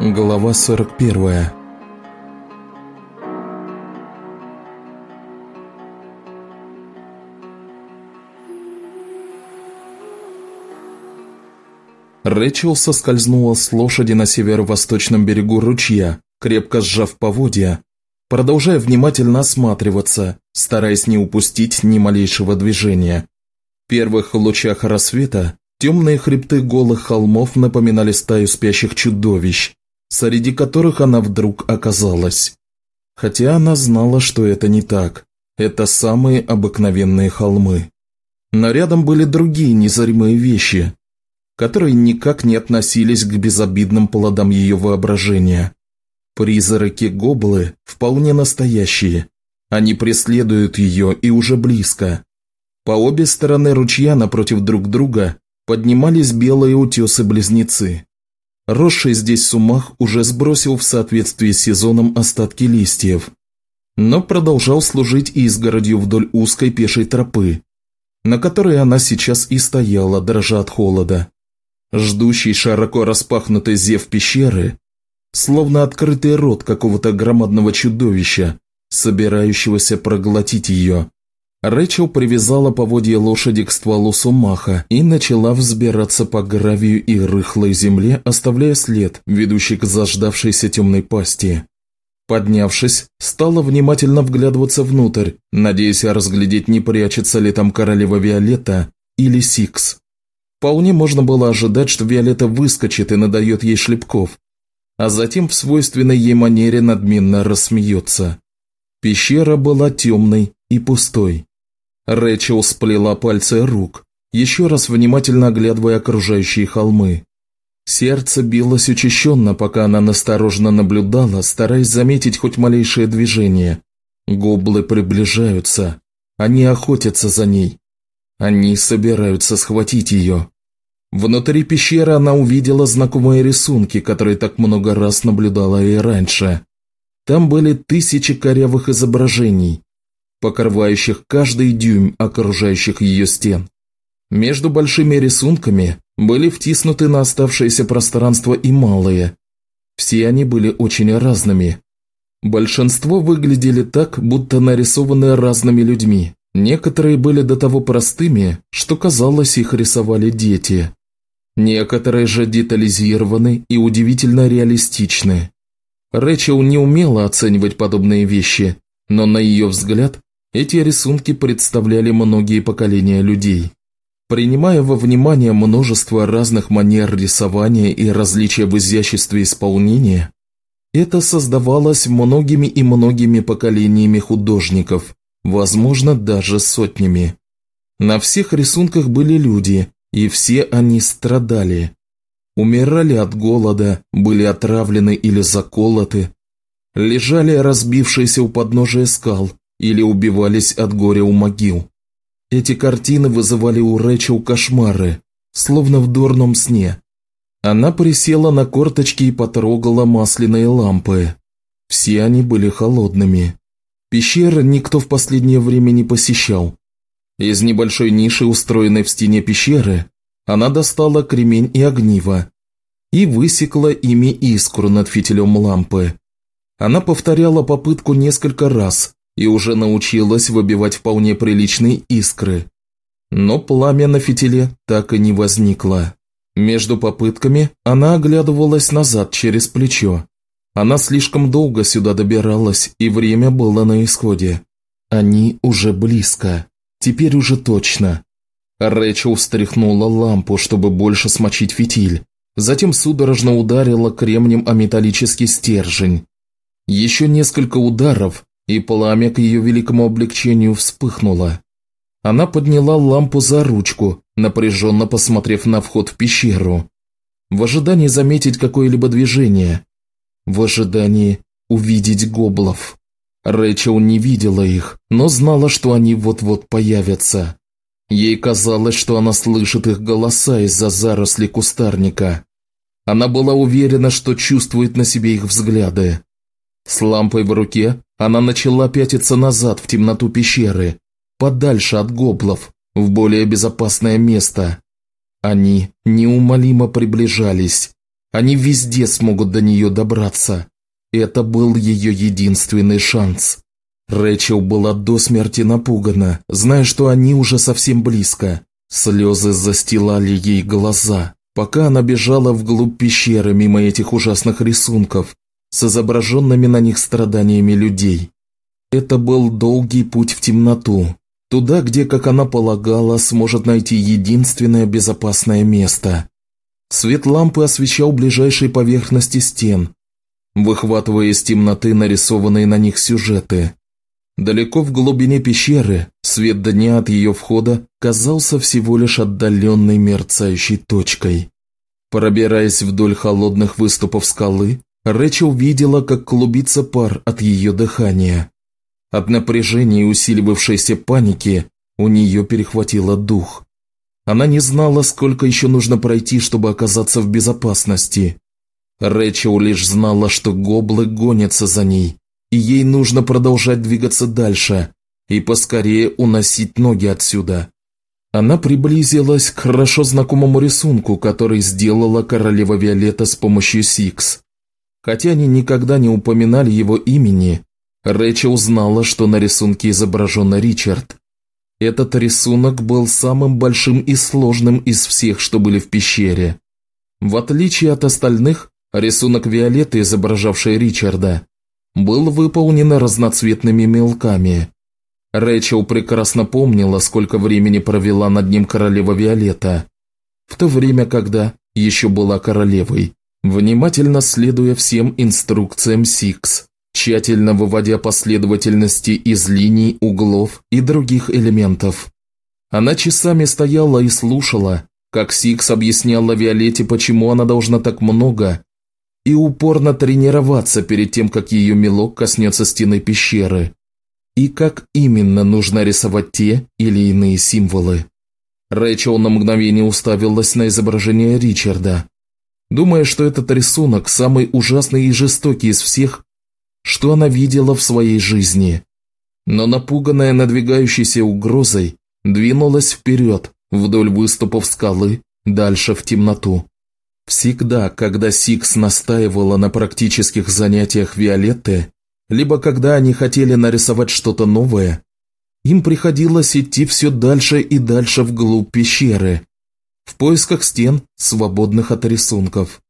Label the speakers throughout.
Speaker 1: Глава 41 Рэчел соскользнула с лошади на северо-восточном берегу ручья, крепко сжав поводья, продолжая внимательно осматриваться, стараясь не упустить ни малейшего движения. В первых лучах рассвета темные хребты голых холмов напоминали стаю спящих чудовищ, среди которых она вдруг оказалась. Хотя она знала, что это не так. Это самые обыкновенные холмы. Но рядом были другие незримые вещи, которые никак не относились к безобидным плодам ее воображения. Призраки-гоблы вполне настоящие. Они преследуют ее и уже близко. По обе стороны ручья напротив друг друга поднимались белые утесы-близнецы. Росший здесь сумах уже сбросил в соответствии с сезоном остатки листьев, но продолжал служить изгородью вдоль узкой пешей тропы, на которой она сейчас и стояла, дрожа от холода. Ждущий широко распахнутый зев пещеры, словно открытый рот какого-то громадного чудовища, собирающегося проглотить ее. Рэчел привязала поводья лошади к стволу сумаха и начала взбираться по гравию и рыхлой земле, оставляя след, ведущий к заждавшейся темной пасти. Поднявшись, стала внимательно вглядываться внутрь, надеясь разглядеть, не прячется ли там королева Виолетта или Сикс. Вполне можно было ожидать, что Виолетта выскочит и надает ей шлепков, а затем в свойственной ей манере надменно рассмеется. Пещера была темной и пустой. Рэчел сплела пальцы рук, еще раз внимательно оглядывая окружающие холмы. Сердце билось учащенно, пока она настороженно наблюдала, стараясь заметить хоть малейшее движение. Гоблы приближаются. Они охотятся за ней. Они собираются схватить ее. Внутри пещеры она увидела знакомые рисунки, которые так много раз наблюдала и раньше. Там были тысячи корявых изображений, покрывающих каждый дюйм окружающих ее стен. Между большими рисунками были втиснуты на оставшееся пространство и малые. Все они были очень разными. Большинство выглядели так, будто нарисованы разными людьми. Некоторые были до того простыми, что казалось, их рисовали дети. Некоторые же детализированы и удивительно реалистичны. Рэчел не умела оценивать подобные вещи, но на ее взгляд эти рисунки представляли многие поколения людей. Принимая во внимание множество разных манер рисования и различия в изяществе исполнения, это создавалось многими и многими поколениями художников, возможно, даже сотнями. На всех рисунках были люди, и все они страдали. Умирали от голода, были отравлены или заколоты, лежали разбившиеся у подножия скал, или убивались от горя у могил. Эти картины вызывали у Рэчел кошмары, словно в дурном сне. Она присела на корточки и потрогала масляные лампы. Все они были холодными. Пещеры никто в последнее время не посещал. Из небольшой ниши, устроенной в стене пещеры, она достала кремень и огниво и высекла ими искру над фитилем лампы. Она повторяла попытку несколько раз, и уже научилась выбивать вполне приличные искры. Но пламя на фитиле так и не возникло. Между попытками она оглядывалась назад через плечо. Она слишком долго сюда добиралась, и время было на исходе. Они уже близко. Теперь уже точно. Рэчел встряхнула лампу, чтобы больше смочить фитиль. Затем судорожно ударила кремнем о металлический стержень. Еще несколько ударов, и пламя к ее великому облегчению вспыхнуло. Она подняла лампу за ручку, напряженно посмотрев на вход в пещеру, в ожидании заметить какое-либо движение, в ожидании увидеть гоблов. Рэчел не видела их, но знала, что они вот-вот появятся. Ей казалось, что она слышит их голоса из-за зарослей кустарника. Она была уверена, что чувствует на себе их взгляды. С лампой в руке она начала пятиться назад в темноту пещеры, подальше от гоблов, в более безопасное место. Они неумолимо приближались. Они везде смогут до нее добраться. Это был ее единственный шанс. Рэчел была до смерти напугана, зная, что они уже совсем близко. Слезы застилали ей глаза, пока она бежала вглубь пещеры мимо этих ужасных рисунков с изображенными на них страданиями людей. Это был долгий путь в темноту, туда, где, как она полагала, сможет найти единственное безопасное место. Свет лампы освещал ближайшие поверхности стен, выхватывая из темноты нарисованные на них сюжеты. Далеко в глубине пещеры свет дня от ее входа казался всего лишь отдаленной мерцающей точкой. Пробираясь вдоль холодных выступов скалы, Рэчел видела, как клубится пар от ее дыхания. От напряжения и усиливавшейся паники у нее перехватило дух. Она не знала, сколько еще нужно пройти, чтобы оказаться в безопасности. Рэчел лишь знала, что гоблы гонятся за ней, и ей нужно продолжать двигаться дальше и поскорее уносить ноги отсюда. Она приблизилась к хорошо знакомому рисунку, который сделала королева Виолетта с помощью Сикс. Хотя они никогда не упоминали его имени, Рэчел узнала, что на рисунке изображен Ричард. Этот рисунок был самым большим и сложным из всех, что были в пещере. В отличие от остальных, рисунок Виолетты, изображавший Ричарда, был выполнен разноцветными мелками. Рэчел прекрасно помнила, сколько времени провела над ним королева Виолетта, в то время, когда еще была королевой, внимательно следуя всем инструкциям Сикс тщательно выводя последовательности из линий, углов и других элементов. Она часами стояла и слушала, как Сикс объясняла Виолетте, почему она должна так много и упорно тренироваться перед тем, как ее мелок коснется стены пещеры, и как именно нужно рисовать те или иные символы. Рэйчел на мгновение уставилась на изображение Ричарда, думая, что этот рисунок самый ужасный и жестокий из всех, что она видела в своей жизни. Но напуганная надвигающейся угрозой, двинулась вперед, вдоль выступов скалы, дальше в темноту. Всегда, когда Сикс настаивала на практических занятиях Виолетты, либо когда они хотели нарисовать что-то новое, им приходилось идти все дальше и дальше вглубь пещеры, в поисках стен, свободных от рисунков.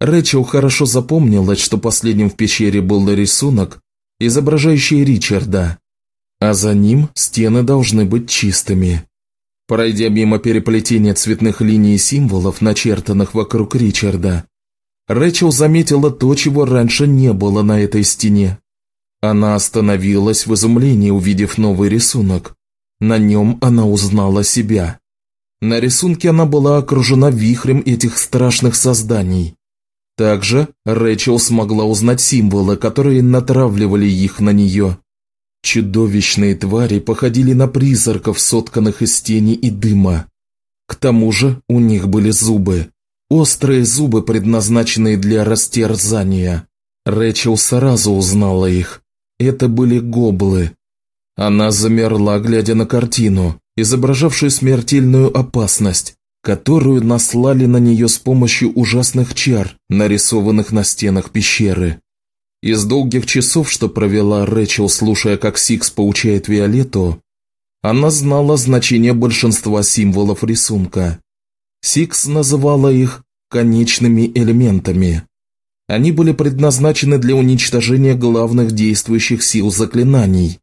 Speaker 1: Рэчел хорошо запомнила, что последним в пещере был рисунок, изображающий Ричарда, а за ним стены должны быть чистыми. Пройдя мимо переплетения цветных линий и символов, начертанных вокруг Ричарда, Рэчел заметила то, чего раньше не было на этой стене. Она остановилась в изумлении, увидев новый рисунок. На нем она узнала себя. На рисунке она была окружена вихрем этих страшных созданий. Также Рэчел смогла узнать символы, которые натравливали их на нее. Чудовищные твари походили на призраков, сотканных из тени и дыма. К тому же у них были зубы. Острые зубы, предназначенные для растерзания. Рэчел сразу узнала их. Это были гоблы. Она замерла, глядя на картину, изображавшую смертельную опасность, которую наслали на нее с помощью ужасных чар, нарисованных на стенах пещеры. Из долгих часов, что провела Рэчел, слушая, как Сикс поучает Виолетту, она знала значение большинства символов рисунка. Сикс называла их конечными элементами. Они были предназначены для уничтожения главных действующих сил заклинаний.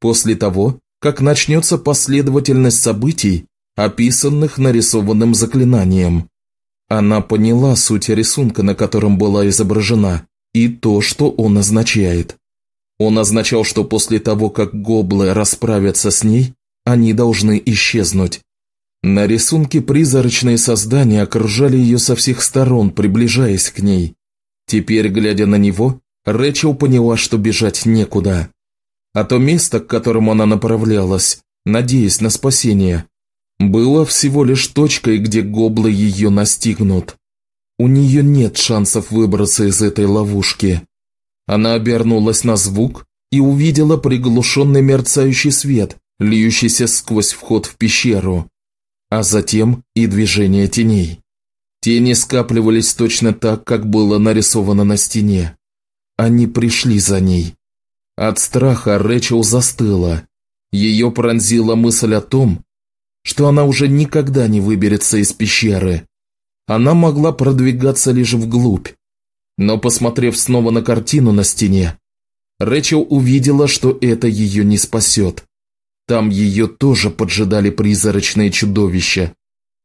Speaker 1: После того, как начнется последовательность событий, описанных нарисованным заклинанием. Она поняла суть рисунка, на котором была изображена, и то, что он означает. Он означал, что после того, как гоблы расправятся с ней, они должны исчезнуть. На рисунке призрачные создания окружали ее со всех сторон, приближаясь к ней. Теперь, глядя на него, Рэчел поняла, что бежать некуда. А то место, к которому она направлялась, надеясь на спасение, было всего лишь точкой, где гоблы ее настигнут. У нее нет шансов выбраться из этой ловушки. Она обернулась на звук и увидела приглушенный мерцающий свет, льющийся сквозь вход в пещеру, а затем и движение теней. Тени скапливались точно так, как было нарисовано на стене. Они пришли за ней. От страха Рэчел застыла. Ее пронзила мысль о том, что она уже никогда не выберется из пещеры. Она могла продвигаться лишь вглубь. Но посмотрев снова на картину на стене, Рэчел увидела, что это ее не спасет. Там ее тоже поджидали призрачные чудовища.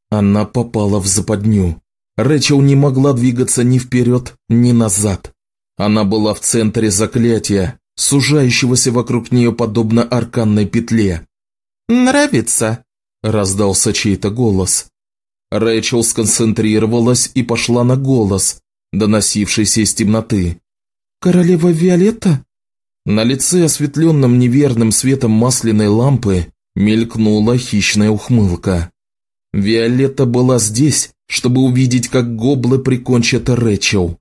Speaker 1: Она попала в западню. Рэчел не могла двигаться ни вперед, ни назад. Она была в центре заклятия, сужающегося вокруг нее подобно арканной петле.
Speaker 2: «Нравится?»
Speaker 1: – раздался чей-то голос. Рэчел сконцентрировалась и пошла на голос, доносившийся из темноты.
Speaker 2: «Королева Виолетта?»
Speaker 1: На лице, осветленном неверным светом масляной лампы, мелькнула хищная ухмылка. Виолетта была здесь, чтобы увидеть, как гоблы прикончат Рэчел.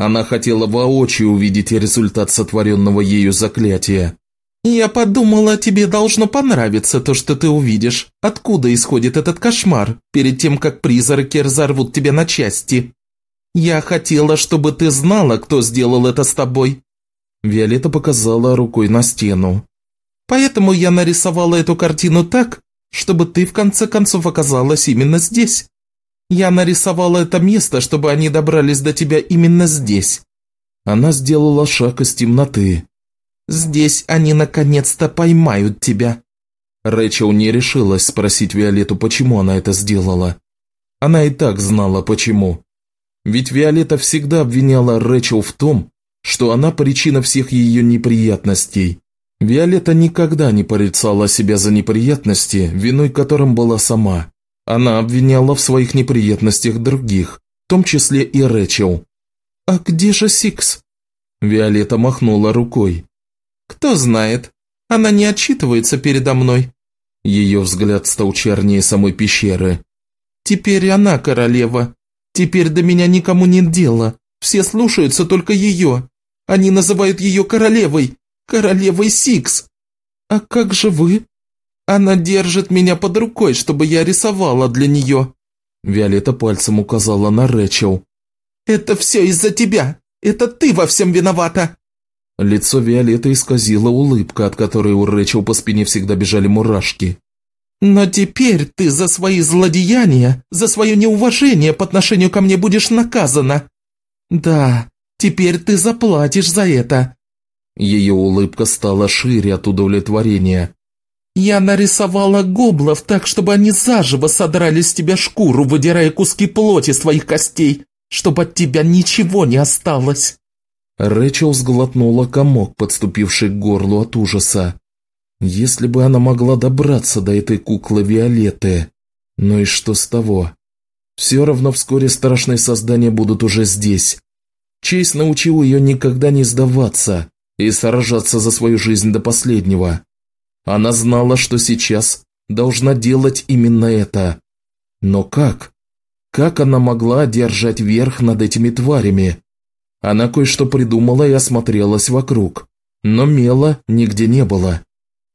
Speaker 1: Она хотела воочию увидеть результат сотворенного ею заклятия.
Speaker 2: «Я подумала, тебе должно понравиться то, что ты увидишь. Откуда исходит этот кошмар, перед тем, как призраки разорвут тебя на части? Я хотела, чтобы ты знала, кто сделал это с тобой».
Speaker 1: Виолетта показала рукой на стену.
Speaker 2: «Поэтому я нарисовала эту картину так, чтобы ты в конце концов оказалась именно здесь. Я нарисовала это место, чтобы они добрались до тебя именно здесь».
Speaker 1: Она сделала шаг из темноты.
Speaker 2: «Здесь они наконец-то поймают тебя».
Speaker 1: Рэчел не решилась спросить Виолетту, почему она это сделала. Она и так знала, почему. Ведь Виолетта всегда обвиняла Рэчел в том, что она причина всех ее неприятностей. Виолетта никогда не порицала себя за неприятности, виной которым была сама. Она обвиняла в своих неприятностях других, в том числе и Рэчел.
Speaker 2: «А где же Сикс?»
Speaker 1: Виолетта махнула рукой.
Speaker 2: «Кто знает. Она не отчитывается передо мной».
Speaker 1: Ее взгляд стал чернее самой пещеры.
Speaker 2: «Теперь она королева. Теперь до меня никому нет дела. Все слушаются только ее. Они называют ее королевой. Королевой Сикс. А как же вы?» Она держит меня под рукой, чтобы я рисовала для нее».
Speaker 1: Виолетта пальцем указала на Рэчел.
Speaker 2: «Это все из-за тебя! Это ты во всем виновата!»
Speaker 1: Лицо Виолетты исказило улыбка, от которой у Рэчел по спине всегда бежали мурашки.
Speaker 2: «Но теперь ты за свои злодеяния, за свое неуважение по отношению ко мне будешь наказана. Да, теперь ты заплатишь за это».
Speaker 1: Ее улыбка стала шире от удовлетворения.
Speaker 2: Я нарисовала гоблов так, чтобы они заживо содрали с тебя шкуру, выдирая куски плоти с твоих костей, чтобы от тебя ничего не осталось».
Speaker 1: Рэчел сглотнула комок, подступивший к горлу от ужаса. Если бы она могла добраться до этой куклы Виолетты. Ну и что с того? Все равно вскоре страшные создания будут уже здесь. Чейз научил ее никогда не сдаваться и сражаться за свою жизнь до последнего. Она знала, что сейчас должна делать именно это. Но как? Как она могла одержать верх над этими тварями? Она кое-что придумала и осмотрелась вокруг, но мела нигде не было.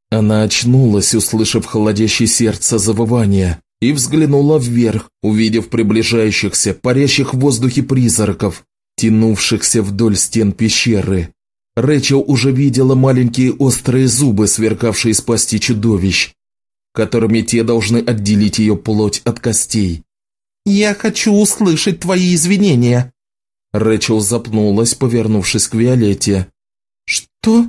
Speaker 1: Она очнулась, услышав холодящее сердце завывание, и взглянула вверх, увидев приближающихся, парящих в воздухе призраков, тянувшихся вдоль стен пещеры. Рэчел уже видела маленькие острые зубы, сверкавшие из пасти чудовищ, которыми те должны отделить ее плоть от костей.
Speaker 2: «Я хочу услышать твои извинения!»
Speaker 1: Рэчел запнулась, повернувшись к Виолетте.
Speaker 2: «Что?»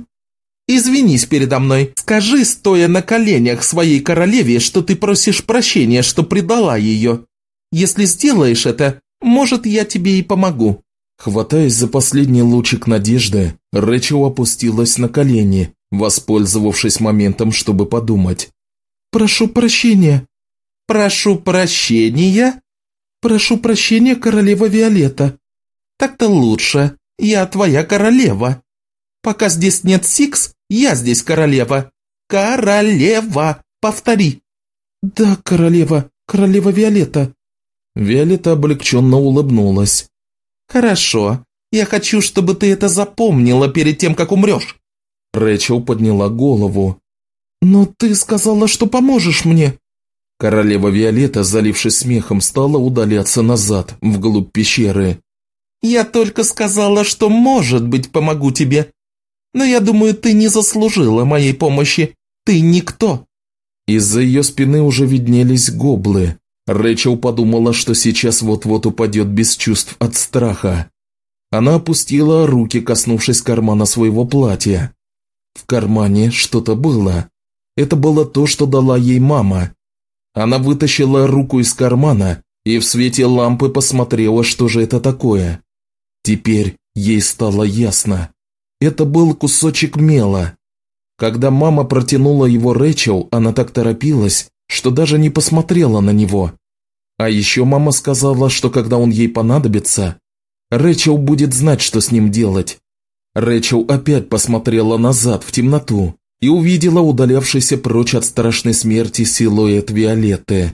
Speaker 2: «Извинись передо мной. Скажи, стоя на коленях своей королеве, что ты просишь прощения, что предала ее. Если сделаешь это, может, я тебе и помогу».
Speaker 1: Хватаясь за последний лучик надежды, Рэчел опустилась на колени, воспользовавшись моментом, чтобы подумать.
Speaker 2: «Прошу прощения». «Прошу прощения?» «Прошу прощения, королева Виолетта». «Так-то лучше. Я твоя королева. Пока здесь нет Сикс, я здесь королева. Королева! Повтори!» «Да, королева, королева Виолетта».
Speaker 1: Виолетта облегченно улыбнулась.
Speaker 2: «Хорошо. Я хочу, чтобы ты это запомнила перед тем, как умрешь».
Speaker 1: Рэчел подняла голову.
Speaker 2: «Но ты сказала, что поможешь мне».
Speaker 1: Королева Виолетта, залившись смехом, стала удаляться назад, вглубь пещеры.
Speaker 2: «Я только сказала, что, может быть, помогу тебе. Но я думаю, ты не заслужила моей помощи. Ты никто».
Speaker 1: Из-за ее спины уже виднелись гоблы. Рэчел подумала, что сейчас вот-вот упадет без чувств от страха. Она опустила руки, коснувшись кармана своего платья. В кармане что-то было. Это было то, что дала ей мама. Она вытащила руку из кармана и в свете лампы посмотрела, что же это такое. Теперь ей стало ясно. Это был кусочек мела. Когда мама протянула его Рэчел, она так торопилась, что даже не посмотрела на него. А еще мама сказала, что когда он ей понадобится, Рэчел будет знать, что с ним делать. Рэчел опять посмотрела назад, в темноту, и увидела удалявшийся прочь от страшной смерти силуэт Виолетты.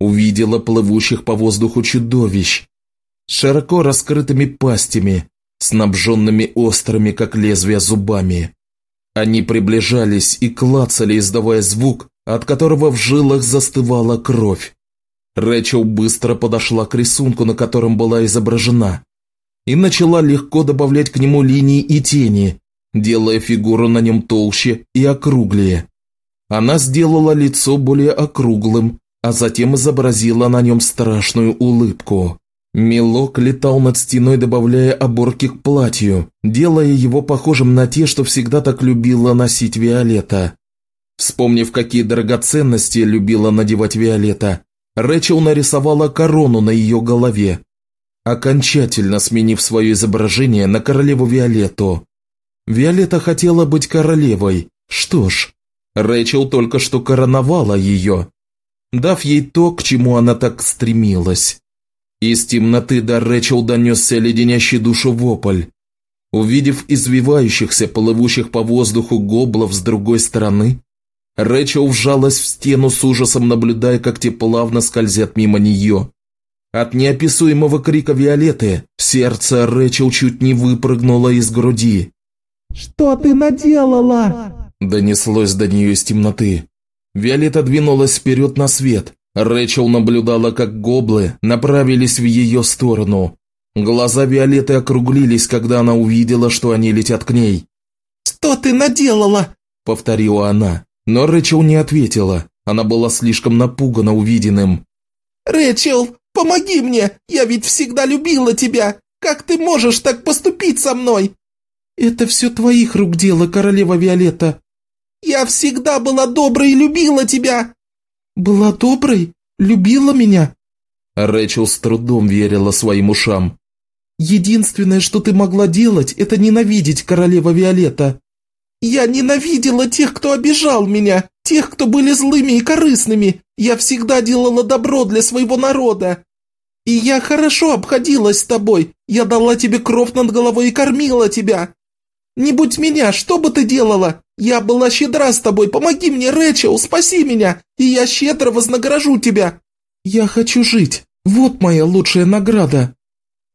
Speaker 1: Увидела плывущих по воздуху чудовищ, широко раскрытыми пастями, снабженными острыми, как лезвия, зубами. Они приближались и клацали, издавая звук, от которого в жилах застывала кровь. Рэчел быстро подошла к рисунку, на котором была изображена, и начала легко добавлять к нему линии и тени, делая фигуру на нем толще и округлее. Она сделала лицо более округлым, а затем изобразила на нем страшную улыбку. Мелок летал над стеной, добавляя оборки к платью, делая его похожим на те, что всегда так любила носить Виолетта. Вспомнив, какие драгоценности любила надевать Виолетта, Рэчел нарисовала корону на ее голове, окончательно сменив свое изображение на королеву Виолетту. Виолетта хотела быть королевой. Что ж, Рэчел только что короновала ее, дав ей то, к чему она так стремилась. Из темноты до Рэчел донесся леденящий душу вопль. Увидев извивающихся, плывущих по воздуху гоблов с другой стороны, Рэчел вжалась в стену с ужасом, наблюдая, как те плавно скользят мимо нее. От неописуемого крика Виолетты сердце Рэчел чуть не выпрыгнуло из груди.
Speaker 2: «Что ты наделала?»
Speaker 1: Донеслось до нее из темноты. Виолетта двинулась вперед на свет, Рэчел наблюдала, как гоблы направились в ее сторону. Глаза Виолетты округлились, когда она увидела, что они летят к ней.
Speaker 2: «Что ты наделала?»
Speaker 1: – повторила она. Но Рэчел не ответила. Она была слишком напугана увиденным.
Speaker 2: «Рэчел, помоги мне! Я ведь всегда любила тебя! Как ты можешь так поступить со мной?» «Это все твоих рук дело, королева Виолетта!» «Я всегда была доброй и любила тебя!» «Была доброй? Любила меня?»
Speaker 1: Рэчел с трудом верила своим ушам.
Speaker 2: «Единственное, что ты могла делать, это ненавидеть королева Виолетта». «Я ненавидела тех, кто обижал меня, тех, кто были злыми и корыстными. Я всегда делала добро для своего народа. И я хорошо обходилась с тобой. Я дала тебе кров над головой и кормила тебя. Не будь меня, что бы ты делала? Я была щедра с тобой, помоги мне, Рэчел, спаси меня, и я щедро вознагражу тебя. Я хочу жить, вот моя лучшая награда.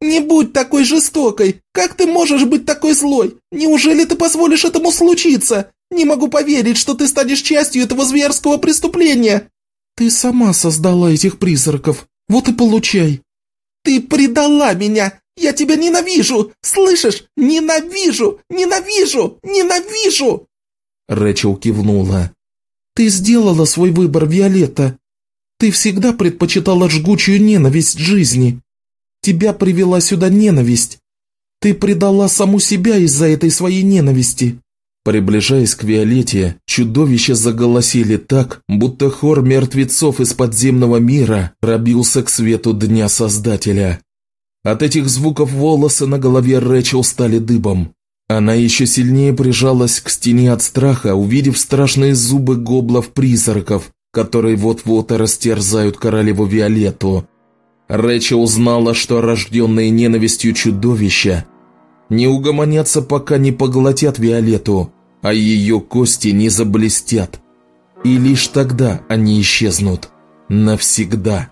Speaker 2: Не будь такой жестокой, как ты можешь быть такой злой? Неужели ты позволишь этому случиться? Не могу поверить, что ты станешь частью этого зверского преступления. Ты сама создала этих призраков, вот и получай. Ты предала меня, я тебя ненавижу, слышишь? Ненавижу, ненавижу, ненавижу!»
Speaker 1: Рэчел кивнула.
Speaker 2: «Ты сделала свой выбор, Виолетта. Ты всегда предпочитала жгучую ненависть жизни. Тебя привела сюда ненависть. Ты предала саму себя из-за этой своей ненависти».
Speaker 1: Приближаясь к Виолетте, чудовища заголосили так, будто хор мертвецов из подземного мира пробился к свету Дня Создателя. От этих звуков волосы на голове Рэчел стали дыбом. Она еще сильнее прижалась к стене от страха, увидев страшные зубы гоблов-призраков, которые вот-вот растерзают королеву Виолетту. Рэчел узнала, что рожденные ненавистью чудовища не угомонятся, пока не поглотят Виолетту, а ее кости не заблестят. И лишь тогда они исчезнут. Навсегда.